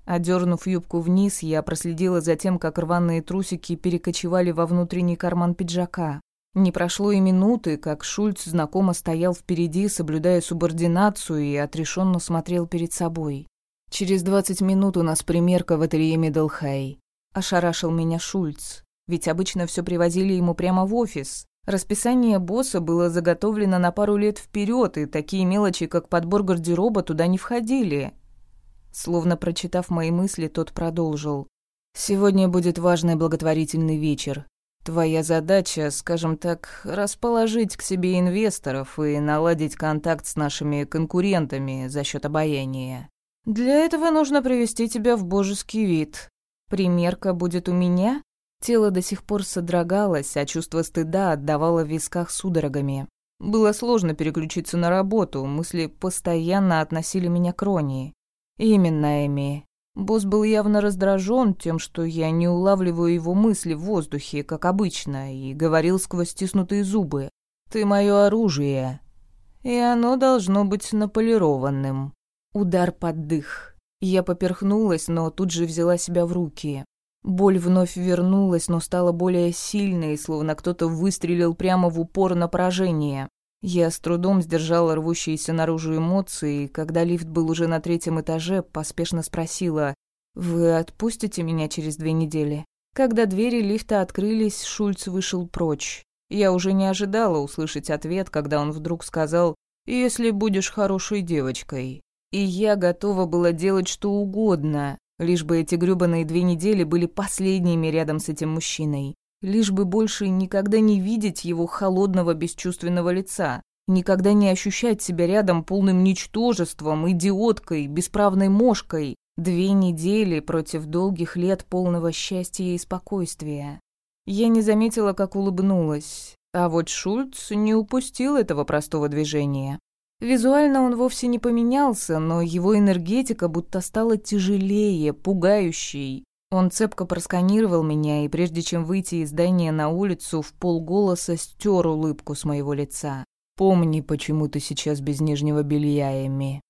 Одернув юбку вниз, я проследила за тем, как рваные трусики перекочевали во внутренний карман пиджака. Не прошло и минуты, как Шульц знакомо стоял впереди, соблюдая субординацию и отрешенно смотрел перед собой. «Через двадцать минут у нас примерка в ателье Миддлхай», – ошарашил меня Шульц. Ведь обычно все привозили ему прямо в офис. Расписание босса было заготовлено на пару лет вперед, и такие мелочи, как подбор гардероба, туда не входили. Словно прочитав мои мысли, тот продолжил. «Сегодня будет важный благотворительный вечер. Твоя задача, скажем так, расположить к себе инвесторов и наладить контакт с нашими конкурентами за счет обаяния. Для этого нужно привести тебя в божеский вид. Примерка будет у меня? Тело до сих пор содрогалось, а чувство стыда отдавало в висках судорогами. Было сложно переключиться на работу, мысли постоянно относили меня к Ронии. Именно, Эми. Босс был явно раздражен тем, что я не улавливаю его мысли в воздухе, как обычно, и говорил сквозь стиснутые зубы. «Ты мое оружие, и оно должно быть наполированным». Удар под дых. Я поперхнулась, но тут же взяла себя в руки. Боль вновь вернулась, но стала более сильной, словно кто-то выстрелил прямо в упор на поражение. Я с трудом сдержала рвущиеся наружу эмоции, и когда лифт был уже на третьем этаже, поспешно спросила, «Вы отпустите меня через две недели?» Когда двери лифта открылись, Шульц вышел прочь. Я уже не ожидала услышать ответ, когда он вдруг сказал, если будешь хорошей девочкой. И я готова была делать что угодно, лишь бы эти грёбаные две недели были последними рядом с этим мужчиной. Лишь бы больше никогда не видеть его холодного бесчувственного лица, никогда не ощущать себя рядом полным ничтожеством, идиоткой, бесправной мошкой. Две недели против долгих лет полного счастья и спокойствия. Я не заметила, как улыбнулась. А вот Шульц не упустил этого простого движения. Визуально он вовсе не поменялся, но его энергетика будто стала тяжелее, пугающей. Он цепко просканировал меня, и прежде чем выйти из здания на улицу, в полголоса стер улыбку с моего лица. «Помни, почему ты сейчас без нижнего белья, Эми».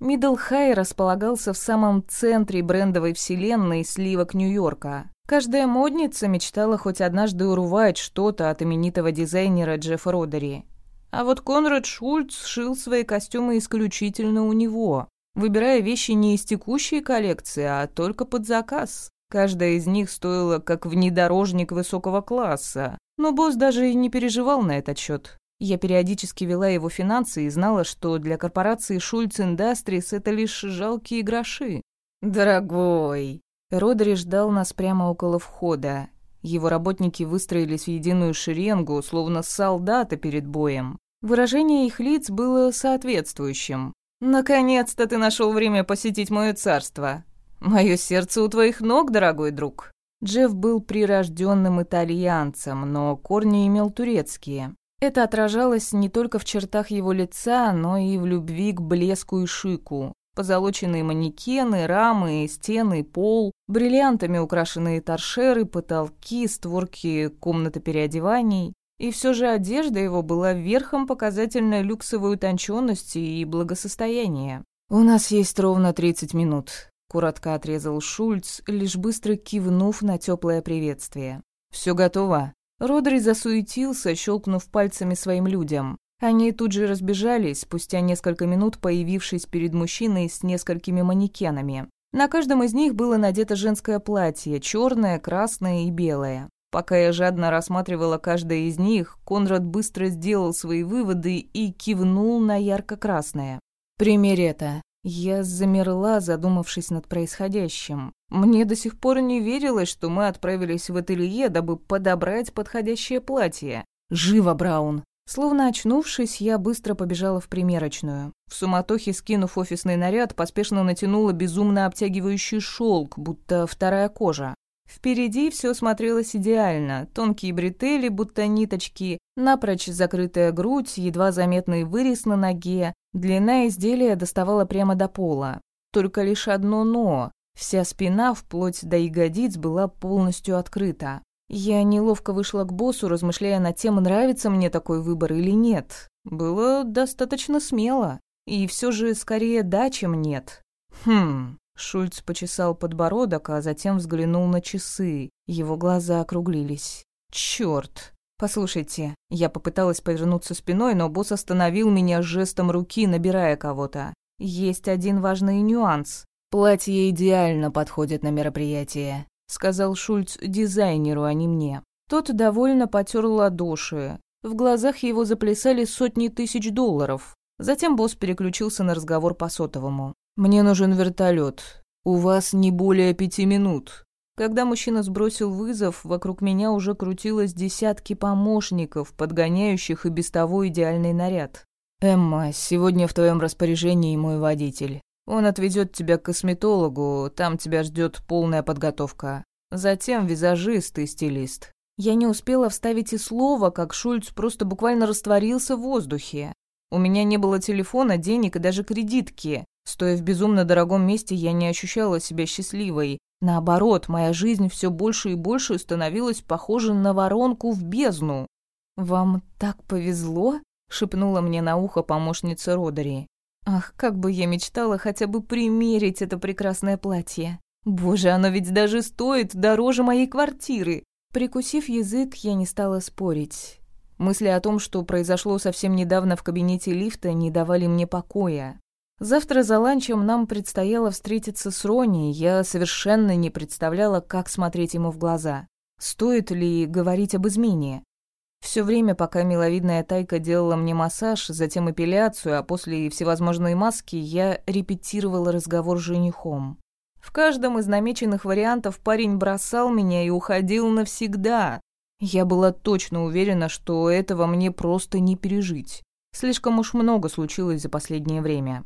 Мидл Хай располагался в самом центре брендовой вселенной сливок Нью-Йорка. Каждая модница мечтала хоть однажды урвать что-то от именитого дизайнера Джеффа Родери. А вот Конрад Шульц шил свои костюмы исключительно у него, выбирая вещи не из текущей коллекции, а только под заказ. Каждая из них стоила как внедорожник высокого класса. Но босс даже не переживал на этот счет. Я периодически вела его финансы и знала, что для корпорации Шульц Индастрис это лишь жалкие гроши. «Дорогой!» Родри ждал нас прямо около входа. Его работники выстроились в единую шеренгу, словно солдаты перед боем. Выражение их лиц было соответствующим. «Наконец-то ты нашел время посетить мое царство. Мое сердце у твоих ног, дорогой друг». Джефф был прирожденным итальянцем, но корни имел турецкие. Это отражалось не только в чертах его лица, но и в любви к блеску и шику. Позолоченные манекены, рамы, стены, пол, бриллиантами украшенные торшеры, потолки, створки комнаты переодеваний. И все же одежда его была верхом показательной люксовой утонченности и благосостояния. «У нас есть ровно 30 минут», — коротко отрезал Шульц, лишь быстро кивнув на теплое приветствие. «Все готово». Родри засуетился, щелкнув пальцами своим людям. Они тут же разбежались, спустя несколько минут появившись перед мужчиной с несколькими манекенами. На каждом из них было надето женское платье, черное, красное и белое. Пока я жадно рассматривала каждое из них, Конрад быстро сделал свои выводы и кивнул на ярко-красное. «Примерь это». Я замерла, задумавшись над происходящим. Мне до сих пор не верилось, что мы отправились в ателье, дабы подобрать подходящее платье. «Живо, Браун!» Словно очнувшись, я быстро побежала в примерочную. В суматохе, скинув офисный наряд, поспешно натянула безумно обтягивающий шелк, будто вторая кожа. Впереди все смотрелось идеально. Тонкие бретели, будто ниточки, напрочь закрытая грудь, едва заметный вырез на ноге. Длина изделия доставала прямо до пола. Только лишь одно «но». Вся спина, вплоть до ягодиц, была полностью открыта. Я неловко вышла к боссу, размышляя над тем, нравится мне такой выбор или нет. Было достаточно смело. И все же скорее да, чем нет. Хм, Шульц почесал подбородок, а затем взглянул на часы. Его глаза округлились. «Чёрт!» «Послушайте, я попыталась повернуться спиной, но босс остановил меня жестом руки, набирая кого-то. Есть один важный нюанс. Платье идеально подходит на мероприятие», — сказал Шульц дизайнеру, а не мне. Тот довольно потер ладоши. В глазах его заплясали сотни тысяч долларов. Затем босс переключился на разговор по сотовому. «Мне нужен вертолет. У вас не более пяти минут». Когда мужчина сбросил вызов, вокруг меня уже крутилось десятки помощников, подгоняющих и без того идеальный наряд. «Эмма, сегодня в твоем распоряжении мой водитель. Он отвезет тебя к косметологу, там тебя ждет полная подготовка. Затем визажист и стилист». Я не успела вставить и слова, как Шульц просто буквально растворился в воздухе. У меня не было телефона, денег и даже кредитки. Стоя в безумно дорогом месте, я не ощущала себя счастливой. Наоборот, моя жизнь все больше и больше становилась похожа на воронку в бездну. «Вам так повезло?» — шепнула мне на ухо помощница Родари. «Ах, как бы я мечтала хотя бы примерить это прекрасное платье. Боже, оно ведь даже стоит дороже моей квартиры!» Прикусив язык, я не стала спорить. Мысли о том, что произошло совсем недавно в кабинете лифта, не давали мне покоя. Завтра за ланчем нам предстояло встретиться с Рони, я совершенно не представляла, как смотреть ему в глаза. Стоит ли говорить об измене? Все время, пока миловидная тайка делала мне массаж, затем эпиляцию, а после всевозможные маски, я репетировала разговор с женихом. В каждом из намеченных вариантов парень бросал меня и уходил навсегда. Я была точно уверена, что этого мне просто не пережить. Слишком уж много случилось за последнее время.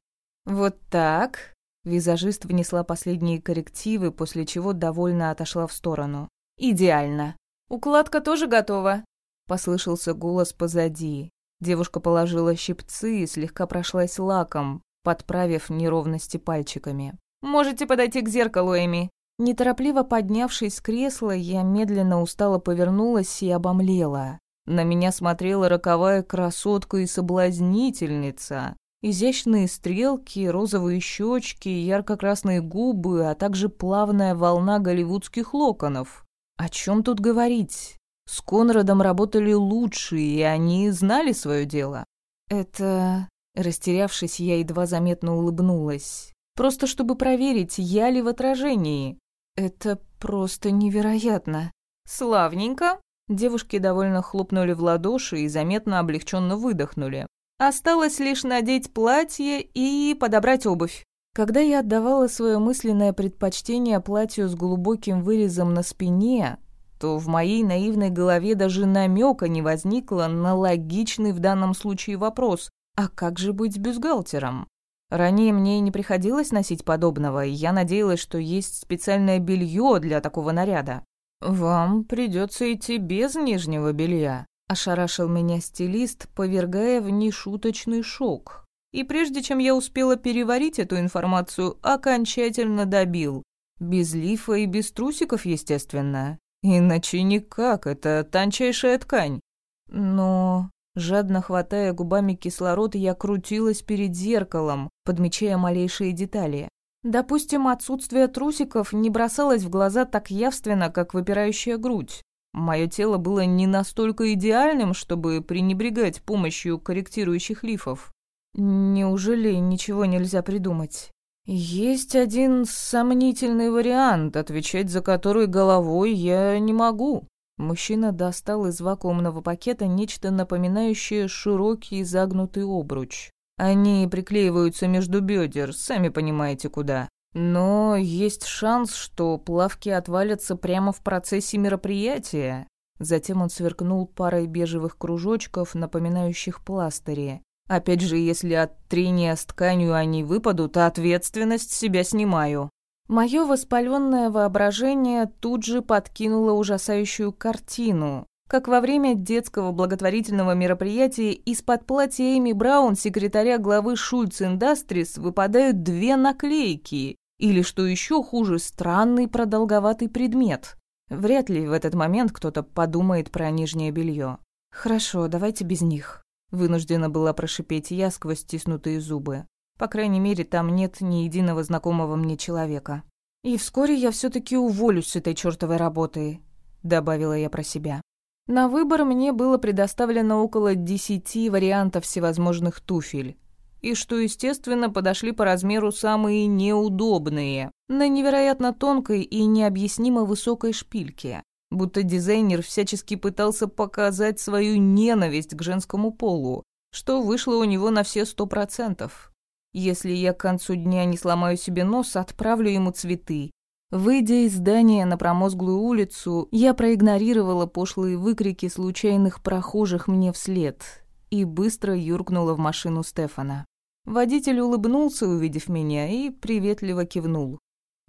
Вот так. Визажист внесла последние коррективы, после чего довольно отошла в сторону. Идеально. Укладка тоже готова. Послышался голос позади. Девушка положила щипцы и слегка прошлась лаком, подправив неровности пальчиками. «Можете подойти к зеркалу, Эми». Неторопливо поднявшись с кресла, я медленно устало повернулась и обомлела. На меня смотрела роковая красотка и соблазнительница. Изящные стрелки, розовые щечки, ярко-красные губы, а также плавная волна голливудских локонов. О чем тут говорить? С Конрадом работали лучшие, и они знали свое дело. Это... Растерявшись, я едва заметно улыбнулась. Просто чтобы проверить, я ли в отражении. Это просто невероятно. Славненько. Девушки довольно хлопнули в ладоши и заметно облегченно выдохнули. Осталось лишь надеть платье и подобрать обувь. Когда я отдавала свое мысленное предпочтение платью с глубоким вырезом на спине, то в моей наивной голове даже намека не возникло на логичный в данном случае вопрос «А как же быть бюстгальтером?» Ранее мне не приходилось носить подобного, и я надеялась, что есть специальное белье для такого наряда. «Вам придется идти без нижнего белья», – ошарашил меня стилист, повергая в нешуточный шок. И прежде чем я успела переварить эту информацию, окончательно добил. Без лифа и без трусиков, естественно. Иначе никак, это тончайшая ткань. Но, жадно хватая губами кислород, я крутилась перед зеркалом, подмечая малейшие детали. Допустим, отсутствие трусиков не бросалось в глаза так явственно, как выпирающая грудь. Мое тело было не настолько идеальным, чтобы пренебрегать помощью корректирующих лифов. Неужели ничего нельзя придумать? Есть один сомнительный вариант, отвечать за который головой я не могу. Мужчина достал из вакуумного пакета нечто напоминающее широкий загнутый обруч. Они приклеиваются между бедер, сами понимаете куда. Но есть шанс, что плавки отвалятся прямо в процессе мероприятия. Затем он сверкнул парой бежевых кружочков, напоминающих пластыри. Опять же, если от трения с тканью они выпадут, ответственность себя снимаю. Мое воспаленное воображение тут же подкинуло ужасающую картину. Как во время детского благотворительного мероприятия из-под платья Эми Браун, секретаря главы Шульц Индастрис, выпадают две наклейки. Или, что еще хуже, странный продолговатый предмет. Вряд ли в этот момент кто-то подумает про нижнее белье. Хорошо, давайте без них. Вынуждена была прошипеть я сквозь стиснутые зубы. По крайней мере, там нет ни единого знакомого мне человека. И вскоре я все таки уволюсь с этой чертовой работы, добавила я про себя. На выбор мне было предоставлено около десяти вариантов всевозможных туфель. И что, естественно, подошли по размеру самые неудобные, на невероятно тонкой и необъяснимо высокой шпильке будто дизайнер всячески пытался показать свою ненависть к женскому полу, что вышло у него на все сто процентов. Если я к концу дня не сломаю себе нос, отправлю ему цветы. Выйдя из здания на промозглую улицу, я проигнорировала пошлые выкрики случайных прохожих мне вслед и быстро юркнула в машину Стефана. Водитель улыбнулся, увидев меня, и приветливо кивнул.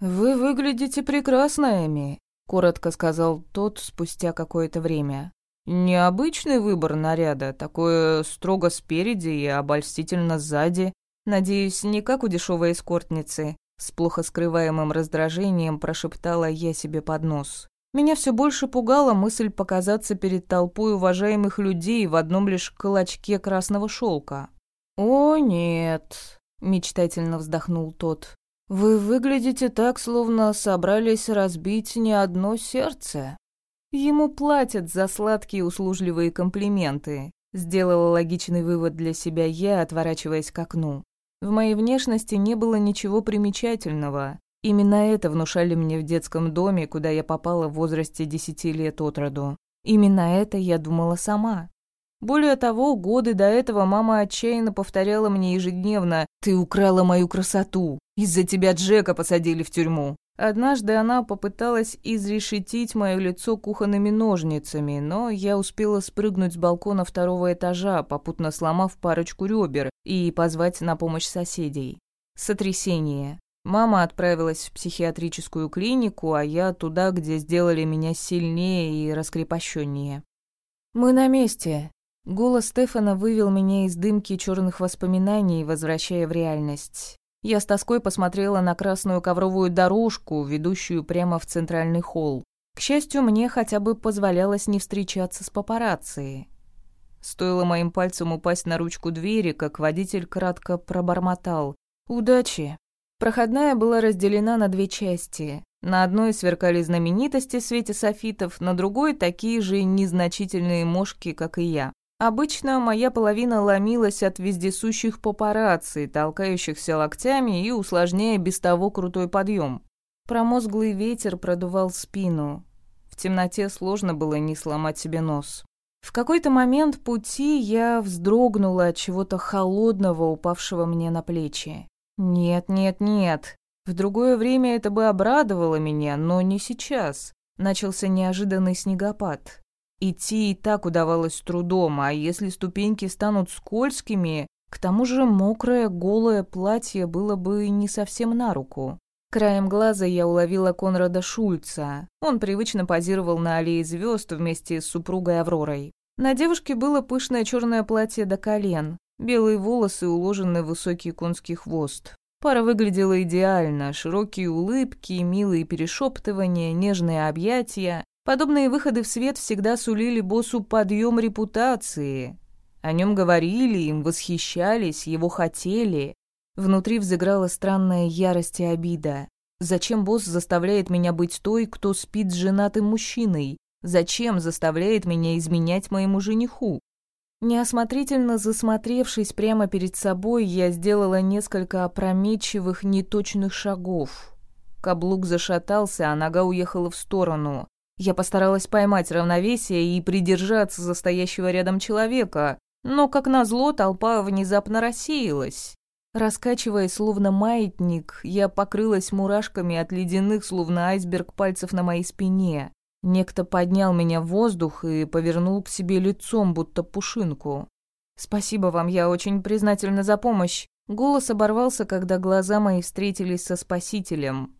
«Вы выглядите прекрасно, Эми коротко сказал тот спустя какое-то время. Необычный выбор наряда, такое строго спереди и обольстительно сзади. Надеюсь, не как у дешевой эскортницы. С плохо скрываемым раздражением прошептала я себе под нос. Меня все больше пугала мысль показаться перед толпой уважаемых людей в одном лишь клочке красного шелка. «О, нет», — мечтательно вздохнул тот. Вы выглядите так, словно собрались разбить не одно сердце. Ему платят за сладкие услужливые комплименты. Сделала логичный вывод для себя я, отворачиваясь к окну. В моей внешности не было ничего примечательного. Именно это внушали мне в детском доме, куда я попала в возрасте десяти лет от роду. Именно это я думала сама. Более того, годы до этого мама отчаянно повторяла мне ежедневно «Ты украла мою красоту! Из-за тебя Джека посадили в тюрьму!» Однажды она попыталась изрешетить мое лицо кухонными ножницами, но я успела спрыгнуть с балкона второго этажа, попутно сломав парочку ребер, и позвать на помощь соседей. Сотрясение. Мама отправилась в психиатрическую клинику, а я туда, где сделали меня сильнее и раскрепощеннее. «Мы на месте», Голос Стефана вывел меня из дымки черных воспоминаний, возвращая в реальность. Я с тоской посмотрела на красную ковровую дорожку, ведущую прямо в центральный холл. К счастью, мне хотя бы позволялось не встречаться с папарацци. Стоило моим пальцем упасть на ручку двери, как водитель кратко пробормотал. «Удачи!» Проходная была разделена на две части. На одной сверкали знаменитости в свете софитов, на другой — такие же незначительные мошки, как и я. Обычно моя половина ломилась от вездесущих папарацци, толкающихся локтями и усложняя без того крутой подъем. Промозглый ветер продувал спину. В темноте сложно было не сломать себе нос. В какой-то момент пути я вздрогнула от чего-то холодного, упавшего мне на плечи. Нет, нет, нет. В другое время это бы обрадовало меня, но не сейчас. Начался неожиданный снегопад. Идти и так удавалось с трудом, а если ступеньки станут скользкими, к тому же мокрое голое платье было бы не совсем на руку. Краем глаза я уловила Конрада Шульца. Он привычно позировал на аллее звезд вместе с супругой Авророй. На девушке было пышное черное платье до колен, белые волосы уложены в высокий конский хвост. Пара выглядела идеально, широкие улыбки, милые перешептывания, нежные объятия. Подобные выходы в свет всегда сулили боссу подъем репутации. О нем говорили, им восхищались, его хотели. Внутри взыграла странная ярость и обида. Зачем босс заставляет меня быть той, кто спит с женатым мужчиной? Зачем заставляет меня изменять моему жениху? Неосмотрительно засмотревшись прямо перед собой, я сделала несколько опрометчивых, неточных шагов. Каблук зашатался, а нога уехала в сторону. Я постаралась поймать равновесие и придержаться за стоящего рядом человека, но, как назло, толпа внезапно рассеялась. Раскачиваясь, словно маятник, я покрылась мурашками от ледяных, словно айсберг, пальцев на моей спине. Некто поднял меня в воздух и повернул к себе лицом, будто пушинку. «Спасибо вам, я очень признательна за помощь». Голос оборвался, когда глаза мои встретились со спасителем.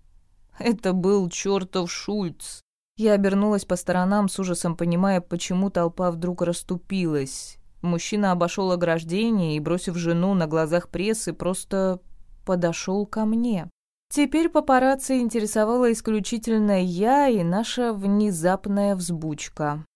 Это был чертов Шульц. Я обернулась по сторонам с ужасом, понимая, почему толпа вдруг расступилась. Мужчина обошел ограждение и, бросив жену на глазах прессы, просто подошел ко мне. Теперь папарацци интересовала исключительно я и наша внезапная взбучка.